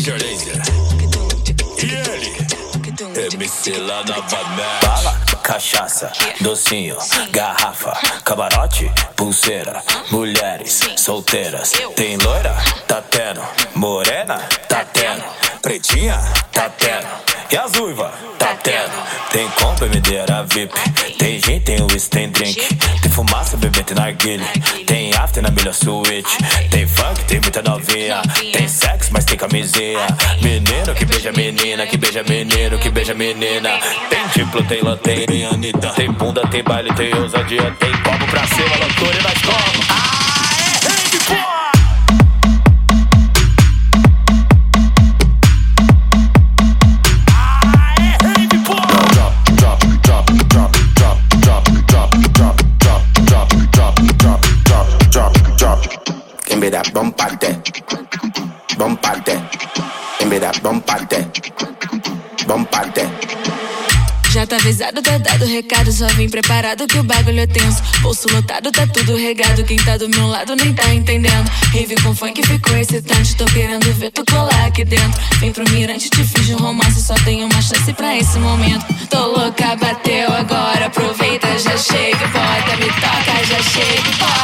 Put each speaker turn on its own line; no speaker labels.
violência. E ele é na banana. Bala, cachaça, docinho, garrafa, camarote, pulseira, mulheres solteiras. Tem loira? Tá tendo. Morena? Tá tendo. Pretinha? Tá tendo. E as uivas? Tá tem compra, medeira VIP. Tem gin, tem whisky, tem drink. Tem fumaça, bebê, tem narguilha. Tem after na melhor suíte. Tem funk, tem muita novinha. Tem sexo, mas tem camisinha. Menino que beija menina, que beija menino, que beija menina. Tem diplo, tem lanterna, tem Anitta. Tem bunda, tem baile, tem ousadia. Tem copo pra cima, loucura e nós como. Ah,
Give me that bombate, bombate.
Já tá avisado, tá dado recado, só vim preparado que o bagulho é tenso. Bolso lotado, tá tudo regado. Quem tá do meu lado nem tá entendendo. Rave com funk ficou excitante, tô querendo ver tu colar aqui dentro. Vem pro mirante, te fiz um romance, só tenho uma chance pra esse momento. Tô louca, bateu agora, aproveita, já chega, bota, me toca, já chega, bota.